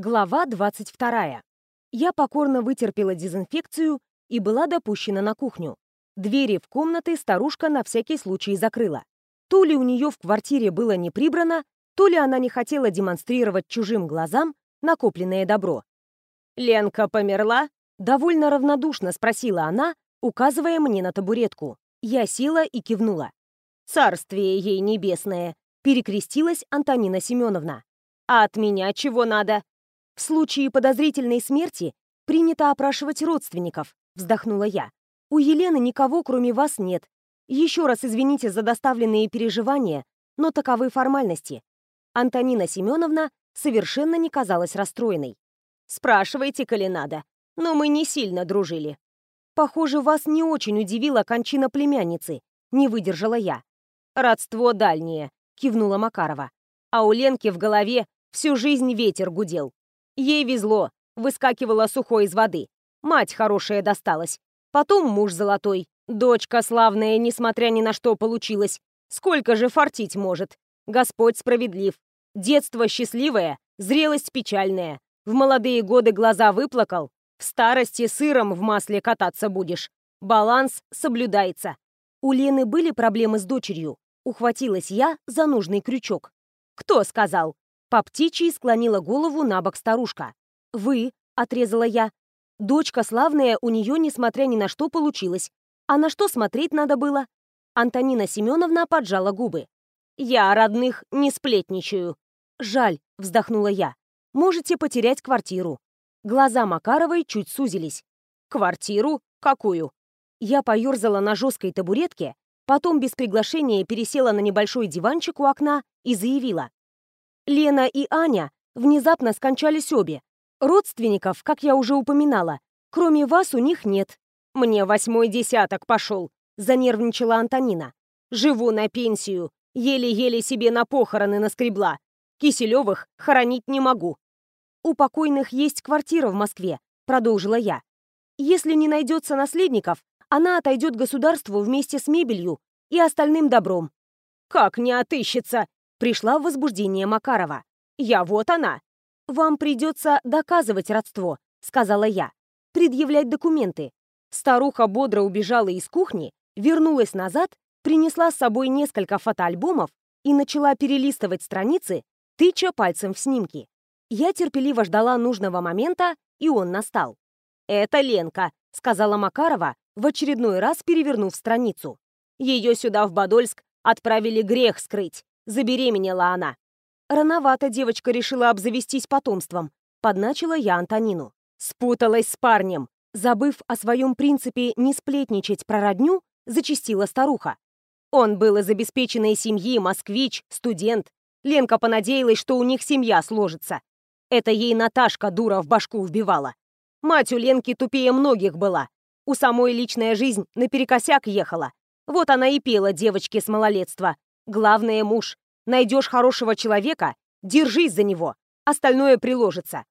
Глава 22. Я покорно вытерпела дезинфекцию и была допущена на кухню. Двери в комнаты старушка на всякий случай закрыла. То ли у нее в квартире было не прибрано, то ли она не хотела демонстрировать чужим глазам накопленное добро. «Ленка померла?» — довольно равнодушно спросила она, указывая мне на табуретку. Я села и кивнула. «Царствие ей небесное!» — перекрестилась Антонина Семеновна. «А от меня чего надо?» В случае подозрительной смерти принято опрашивать родственников, вздохнула я. У Елены никого, кроме вас, нет. Еще раз извините за доставленные переживания, но таковы формальности. Антонина Семеновна совершенно не казалась расстроенной. Спрашивайте, коли надо. Но мы не сильно дружили. Похоже, вас не очень удивила кончина племянницы, не выдержала я. Родство дальнее, кивнула Макарова. А у Ленки в голове всю жизнь ветер гудел. Ей везло, выскакивала сухой из воды. Мать хорошая досталась. Потом муж золотой. Дочка славная, несмотря ни на что, получилась. Сколько же фартить может? Господь справедлив. Детство счастливое, зрелость печальная. В молодые годы глаза выплакал, в старости сыром в масле кататься будешь. Баланс соблюдается. У Лены были проблемы с дочерью. Ухватилась я за нужный крючок. Кто сказал? По птичьей склонила голову на бок старушка. «Вы», — отрезала я. «Дочка славная у нее, несмотря ни на что, получилась. А на что смотреть надо было?» Антонина Семеновна поджала губы. «Я о родных не сплетничаю». «Жаль», — вздохнула я. «Можете потерять квартиру». Глаза Макаровой чуть сузились. «Квартиру? Какую?» Я поерзала на жесткой табуретке, потом без приглашения пересела на небольшой диванчик у окна и заявила. Лена и Аня внезапно скончались обе. Родственников, как я уже упоминала, кроме вас у них нет. Мне восьмой десяток пошел, занервничала Антонина. Живу на пенсию, еле-еле себе на похороны наскребла. Киселевых хоронить не могу. У покойных есть квартира в Москве, продолжила я. Если не найдется наследников, она отойдет государству вместе с мебелью и остальным добром. Как не отыщется? Пришла в возбуждение Макарова. «Я вот она!» «Вам придется доказывать родство», — сказала я. «Предъявлять документы». Старуха бодро убежала из кухни, вернулась назад, принесла с собой несколько фотоальбомов и начала перелистывать страницы, тыча пальцем в снимки. Я терпеливо ждала нужного момента, и он настал. «Это Ленка», — сказала Макарова, в очередной раз перевернув страницу. Ее сюда, в Подольск, отправили грех скрыть. Забеременела она. Рановато девочка решила обзавестись потомством. Подначила я Антонину. Спуталась с парнем. Забыв о своем принципе не сплетничать про родню, зачастила старуха. Он был из обеспеченной семьи, москвич, студент. Ленка понадеялась, что у них семья сложится. Это ей Наташка дура в башку вбивала. Мать у Ленки тупее многих была. У самой личная жизнь наперекосяк ехала. Вот она и пела девочке с малолетства. Главное, муж. Найдешь хорошего человека, держись за него. Остальное приложится.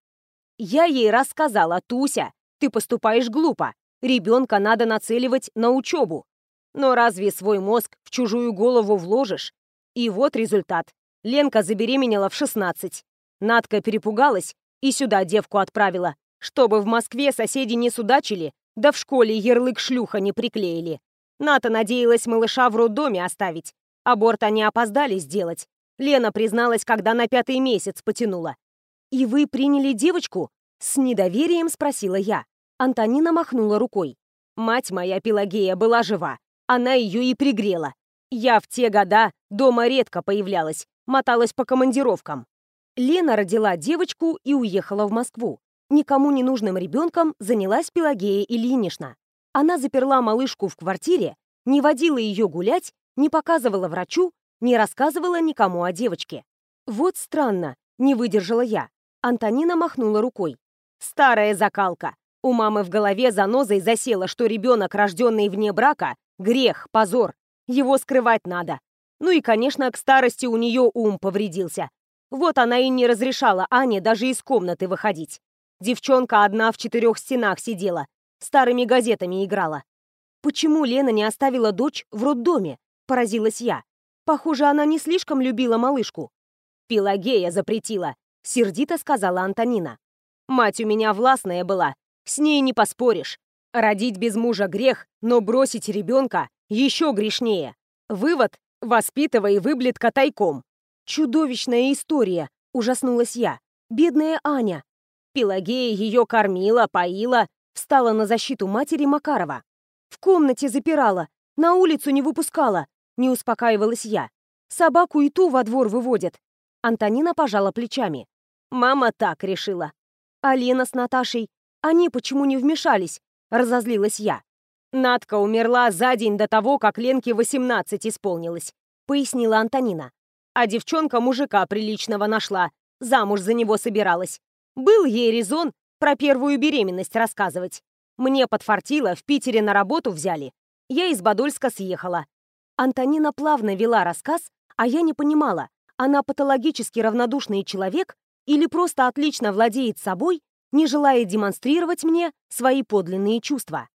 Я ей рассказала, Туся, ты поступаешь глупо. Ребенка надо нацеливать на учебу. Но разве свой мозг в чужую голову вложишь? И вот результат. Ленка забеременела в 16. Надка перепугалась и сюда девку отправила, чтобы в Москве соседи не судачили, да в школе ярлык шлюха не приклеили. Ната надеялась малыша в роддоме оставить, Аборт они опоздали сделать. Лена призналась, когда на пятый месяц потянула. «И вы приняли девочку?» С недоверием спросила я. Антонина махнула рукой. «Мать моя Пелагея была жива. Она ее и пригрела. Я в те года дома редко появлялась, моталась по командировкам. Лена родила девочку и уехала в Москву. Никому не нужным ребенком занялась Пелагея Ильинична. Она заперла малышку в квартире, не водила ее гулять не показывала врачу, не рассказывала никому о девочке. Вот странно, не выдержала я. Антонина махнула рукой. Старая закалка. У мамы в голове занозой засела, что ребенок, рожденный вне брака, грех, позор. Его скрывать надо. Ну и, конечно, к старости у нее ум повредился. Вот она и не разрешала Ане даже из комнаты выходить. Девчонка одна в четырех стенах сидела, старыми газетами играла. Почему Лена не оставила дочь в роддоме? Поразилась я. Похоже, она не слишком любила малышку. Пелагея запретила. сердито сказала Антонина. «Мать у меня властная была, с ней не поспоришь. Родить без мужа грех, но бросить ребенка еще грешнее. Вывод – воспитывай выблетка тайком». «Чудовищная история», – ужаснулась я. «Бедная Аня». Пелагея ее кормила, поила, встала на защиту матери Макарова. В комнате запирала, на улицу не выпускала, не успокаивалась я. Собаку и ту во двор выводят. Антонина пожала плечами. Мама так решила. А Лена с Наташей, они почему не вмешались? Разозлилась я. Надка умерла за день до того, как Ленке 18 исполнилось, пояснила Антонина. А девчонка мужика приличного нашла, замуж за него собиралась. Был ей резон про первую беременность рассказывать. Мне подфартило, в Питере на работу взяли. Я из Подольска съехала. Антонина плавно вела рассказ, а я не понимала, она патологически равнодушный человек или просто отлично владеет собой, не желая демонстрировать мне свои подлинные чувства.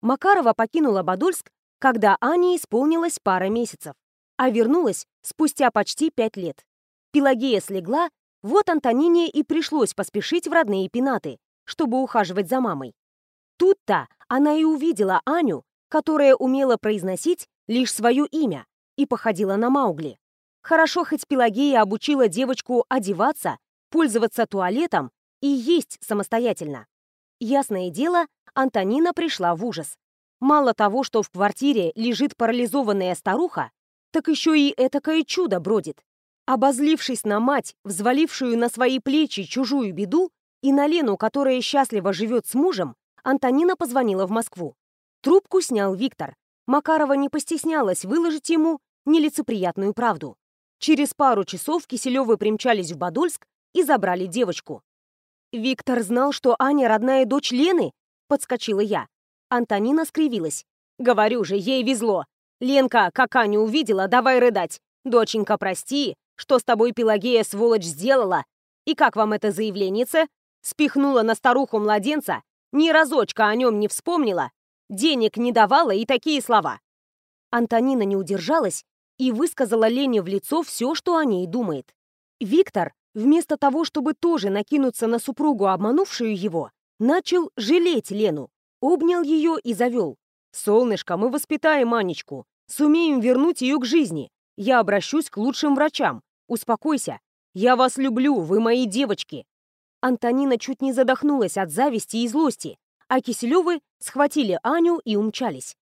Макарова покинула Подольск, когда Ане исполнилось пара месяцев, а вернулась спустя почти пять лет. Пелагея слегла, вот Антонине и пришлось поспешить в родные пенаты, чтобы ухаживать за мамой. Тут-то она и увидела Аню, которая умела произносить лишь свое имя и походила на Маугли. Хорошо, хоть Пелагея обучила девочку одеваться, пользоваться туалетом и есть самостоятельно. Ясное дело, Антонина пришла в ужас. Мало того, что в квартире лежит парализованная старуха, так еще и этакое чудо бродит. Обозлившись на мать, взвалившую на свои плечи чужую беду, и на Лену, которая счастливо живет с мужем, Антонина позвонила в Москву. Трубку снял Виктор. Макарова не постеснялась выложить ему нелицеприятную правду. Через пару часов Киселевы примчались в Подольск и забрали девочку. «Виктор знал, что Аня родная дочь Лены?» — подскочила я. Антонина скривилась. «Говорю же, ей везло. Ленка, как Аню увидела, давай рыдать. Доченька, прости, что с тобой Пелагея сволочь сделала? И как вам это заявленница? Спихнула на старуху младенца ни разочка о нем не вспомнила, денег не давала и такие слова. Антонина не удержалась и высказала Лене в лицо все, что о ней думает. Виктор, вместо того, чтобы тоже накинуться на супругу, обманувшую его, начал жалеть Лену, обнял ее и завел. «Солнышко, мы воспитаем Анечку, сумеем вернуть ее к жизни. Я обращусь к лучшим врачам. Успокойся. Я вас люблю, вы мои девочки. Антонина чуть не задохнулась от зависти и злости, а Киселевы схватили Аню и умчались.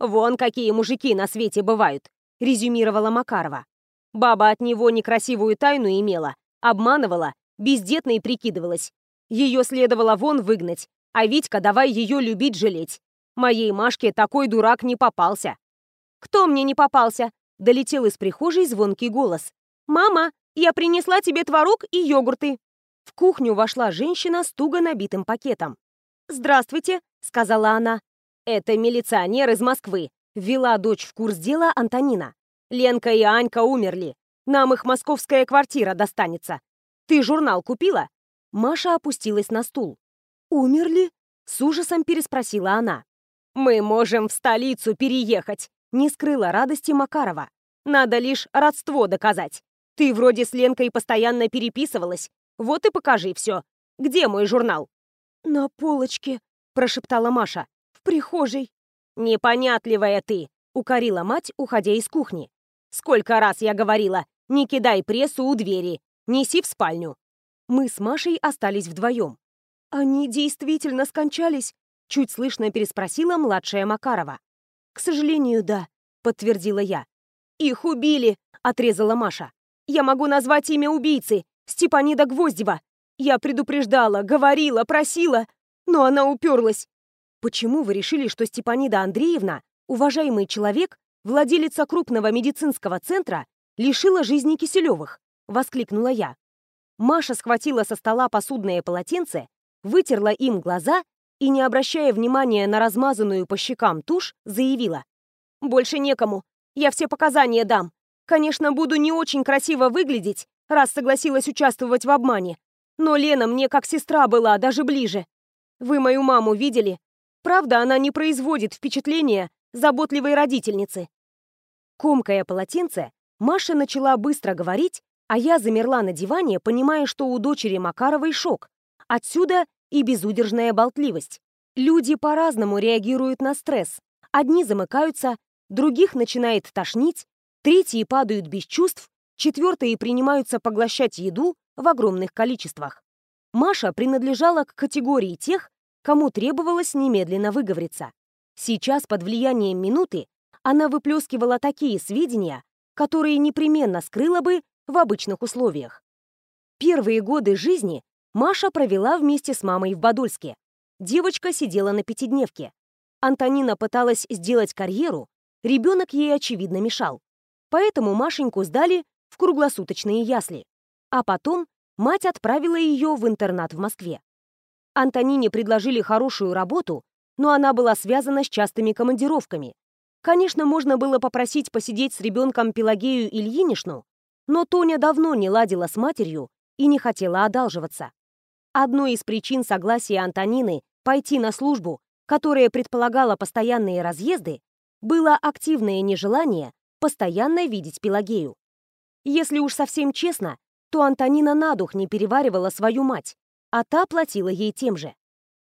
«Вон какие мужики на свете бывают», — резюмировала Макарова. Баба от него некрасивую тайну имела, обманывала, бездетной прикидывалась. Ее следовало вон выгнать, а Витька давай ее любить жалеть. Моей Машке такой дурак не попался. «Кто мне не попался?» — долетел из прихожей звонкий голос. «Мама, я принесла тебе творог и йогурты». В кухню вошла женщина с туго набитым пакетом. «Здравствуйте», — сказала она. «Это милиционер из Москвы», — ввела дочь в курс дела Антонина. «Ленка и Анька умерли. Нам их московская квартира достанется. Ты журнал купила?» Маша опустилась на стул. «Умерли?» — с ужасом переспросила она. «Мы можем в столицу переехать», — не скрыла радости Макарова. «Надо лишь родство доказать. Ты вроде с Ленкой постоянно переписывалась, вот и покажи все. Где мой журнал?» «На полочке», — прошептала Маша. «В прихожей». «Непонятливая ты», — укорила мать, уходя из кухни. «Сколько раз я говорила, не кидай прессу у двери, неси в спальню». Мы с Машей остались вдвоем. «Они действительно скончались?» — чуть слышно переспросила младшая Макарова. «К сожалению, да», — подтвердила я. «Их убили», — отрезала Маша. «Я могу назвать имя убийцы. Степанида Гвоздева. Я предупреждала, говорила, просила, но она уперлась. Почему вы решили, что Степанида Андреевна, уважаемый человек, владелица крупного медицинского центра, лишила жизни Киселевых? Воскликнула я. Маша схватила со стола посудное полотенце, вытерла им глаза и, не обращая внимания на размазанную по щекам тушь, заявила. «Больше некому. Я все показания дам. Конечно, буду не очень красиво выглядеть, раз согласилась участвовать в обмане. Но Лена мне как сестра была, даже ближе. Вы мою маму видели? Правда, она не производит впечатления заботливой родительницы. Комкая полотенце, Маша начала быстро говорить, А я замерла на диване, понимая, что у дочери Макаровой шок. Отсюда и безудержная болтливость. Люди по-разному реагируют на стресс. Одни замыкаются, других начинает тошнить, третьи падают без чувств, четвертые принимаются поглощать еду в огромных количествах. Маша принадлежала к категории тех, кому требовалось немедленно выговориться. Сейчас, под влиянием минуты, она выплескивала такие сведения, которые непременно скрыла бы в обычных условиях. Первые годы жизни Маша провела вместе с мамой в Подольске. Девочка сидела на пятидневке. Антонина пыталась сделать карьеру, ребенок ей, очевидно, мешал. Поэтому Машеньку сдали в круглосуточные ясли. А потом мать отправила ее в интернат в Москве. Антонине предложили хорошую работу, но она была связана с частыми командировками. Конечно, можно было попросить посидеть с ребенком Пелагею Ильинишну, но Тоня давно не ладила с матерью и не хотела одалживаться. Одной из причин согласия Антонины пойти на службу, которая предполагала постоянные разъезды, было активное нежелание постоянно видеть Пелагею. Если уж совсем честно, то Антонина на дух не переваривала свою мать, а та платила ей тем же.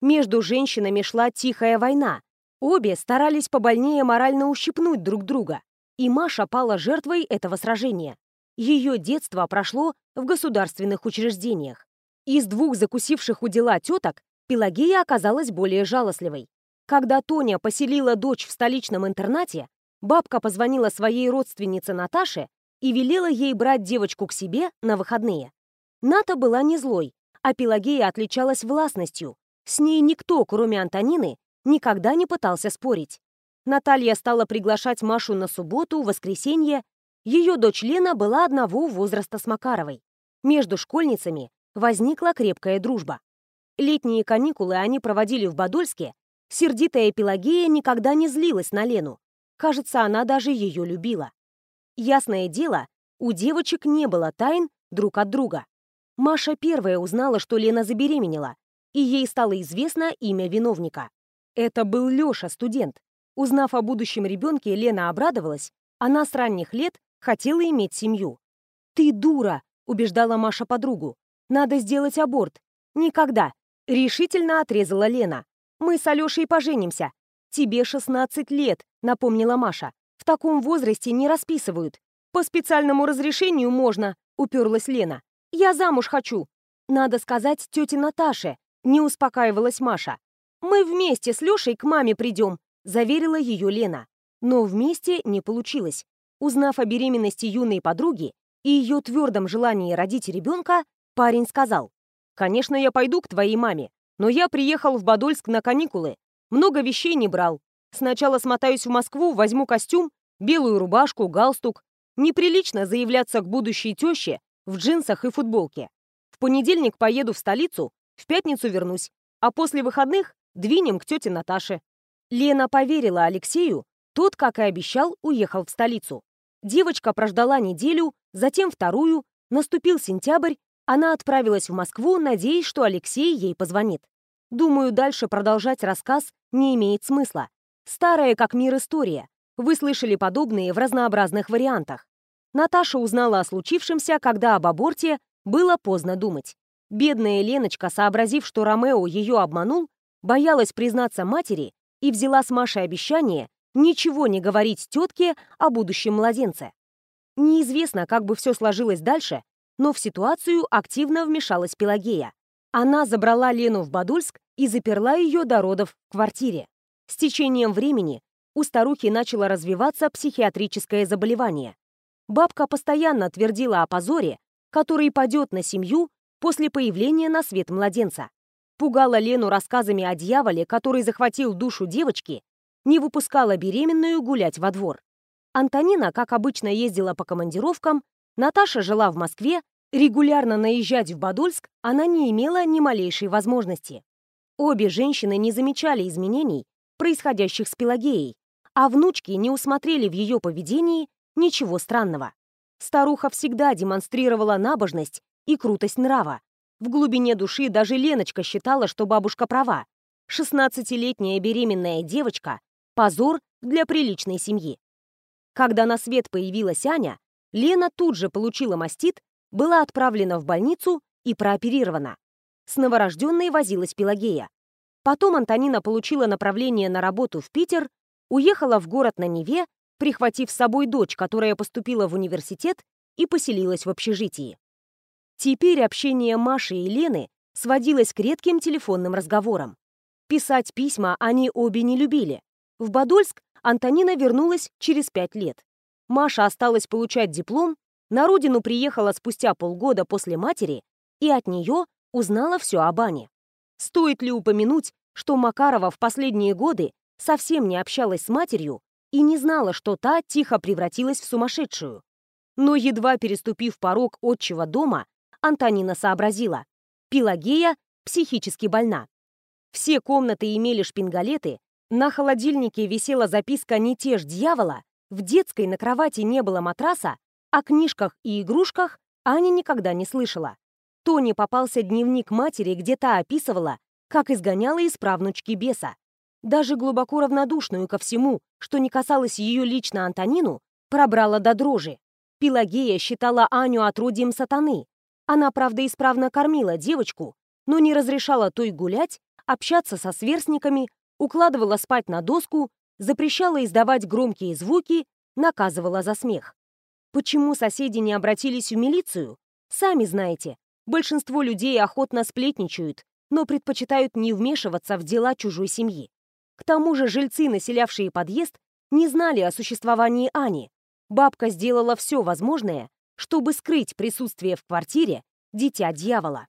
Между женщинами шла тихая война. Обе старались побольнее морально ущипнуть друг друга, и Маша пала жертвой этого сражения. Ее детство прошло в государственных учреждениях. Из двух закусивших у дела теток Пелагея оказалась более жалостливой. Когда Тоня поселила дочь в столичном интернате, бабка позвонила своей родственнице Наташе и велела ей брать девочку к себе на выходные. Ната была не злой, а Пелагея отличалась властностью. С ней никто, кроме Антонины, никогда не пытался спорить. Наталья стала приглашать Машу на субботу, воскресенье. Ее дочь Лена была одного возраста с Макаровой. Между школьницами возникла крепкая дружба. Летние каникулы они проводили в Подольске. Сердитая Пелагея никогда не злилась на Лену. Кажется, она даже ее любила. Ясное дело, у девочек не было тайн друг от друга. Маша первая узнала, что Лена забеременела, и ей стало известно имя виновника. Это был Лёша, студент. Узнав о будущем ребенке, Лена обрадовалась. Она с ранних лет хотела иметь семью. «Ты дура!» — убеждала Маша подругу. «Надо сделать аборт». «Никогда!» — решительно отрезала Лена. «Мы с Алёшей поженимся». «Тебе 16 лет», — напомнила Маша. «В таком возрасте не расписывают. По специальному разрешению можно», — уперлась Лена. Я замуж хочу. Надо сказать тете Наташе, не успокаивалась Маша. Мы вместе с Лешей к маме придем, заверила ее Лена. Но вместе не получилось. Узнав о беременности юной подруги и ее твердом желании родить ребенка, парень сказал, «Конечно, я пойду к твоей маме, но я приехал в Подольск на каникулы, много вещей не брал. Сначала смотаюсь в Москву, возьму костюм, белую рубашку, галстук. Неприлично заявляться к будущей теще в джинсах и футболке. В понедельник поеду в столицу, в пятницу вернусь, а после выходных двинем к тете Наташе. Лена поверила Алексею, тот, как и обещал, уехал в столицу. Девочка прождала неделю, затем вторую, наступил сентябрь, она отправилась в Москву, надеясь, что Алексей ей позвонит. Думаю, дальше продолжать рассказ не имеет смысла. Старая как мир история. Вы слышали подобные в разнообразных вариантах. Наташа узнала о случившемся, когда об аборте было поздно думать. Бедная Леночка, сообразив, что Ромео ее обманул, боялась признаться матери и взяла с Машей обещание ничего не говорить тетке о будущем младенце. Неизвестно, как бы все сложилось дальше, но в ситуацию активно вмешалась Пелагея. Она забрала Лену в Бадульск и заперла ее до родов в квартире. С течением времени у старухи начало развиваться психиатрическое заболевание. Бабка постоянно твердила о позоре, который падет на семью после появления на свет младенца. Пугала Лену рассказами о дьяволе, который захватил душу девочки, не выпускала беременную гулять во двор. Антонина, как обычно, ездила по командировкам, Наташа жила в Москве, регулярно наезжать в Подольск она не имела ни малейшей возможности. Обе женщины не замечали изменений, происходящих с Пелагеей, а внучки не усмотрели в ее поведении Ничего странного. Старуха всегда демонстрировала набожность и крутость нрава. В глубине души даже Леночка считала, что бабушка права. 16-летняя беременная девочка – позор для приличной семьи. Когда на свет появилась Аня, Лена тут же получила мастит, была отправлена в больницу и прооперирована. С новорожденной возилась Пелагея. Потом Антонина получила направление на работу в Питер, уехала в город на Неве, прихватив с собой дочь, которая поступила в университет и поселилась в общежитии. Теперь общение Маши и Лены сводилось к редким телефонным разговорам. Писать письма они обе не любили. В Подольск Антонина вернулась через пять лет. Маша осталась получать диплом, на родину приехала спустя полгода после матери и от нее узнала все об Ане. Стоит ли упомянуть, что Макарова в последние годы совсем не общалась с матерью и не знала, что та тихо превратилась в сумасшедшую. Но едва переступив порог отчего дома, Антонина сообразила. Пелагея психически больна. Все комнаты имели шпингалеты, на холодильнике висела записка «Не тешь дьявола», в детской на кровати не было матраса, о книжках и игрушках Аня никогда не слышала. Тони попался дневник матери, где та описывала, как изгоняла из правнучки беса. Даже глубоко равнодушную ко всему, что не касалось ее лично Антонину, пробрала до дрожи. Пелагея считала Аню отродьем сатаны. Она, правда, исправно кормила девочку, но не разрешала той гулять, общаться со сверстниками, укладывала спать на доску, запрещала издавать громкие звуки, наказывала за смех. Почему соседи не обратились в милицию? Сами знаете, большинство людей охотно сплетничают, но предпочитают не вмешиваться в дела чужой семьи. К тому же жильцы, населявшие подъезд, не знали о существовании Ани. Бабка сделала все возможное, чтобы скрыть присутствие в квартире дитя дьявола.